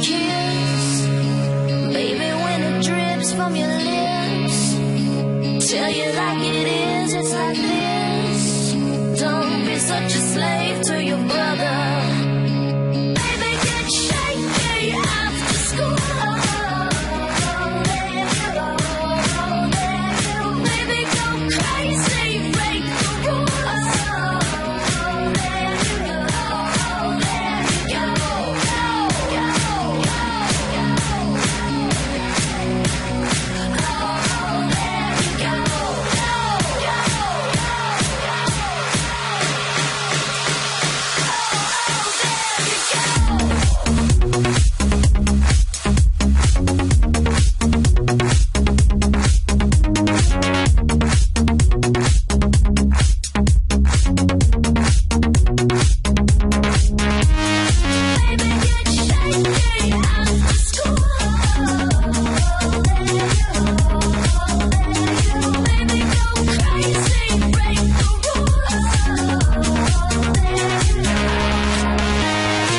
kiss. Baby, when it drips from your lips, tell you like it is, it's like this. Don't be such a slave to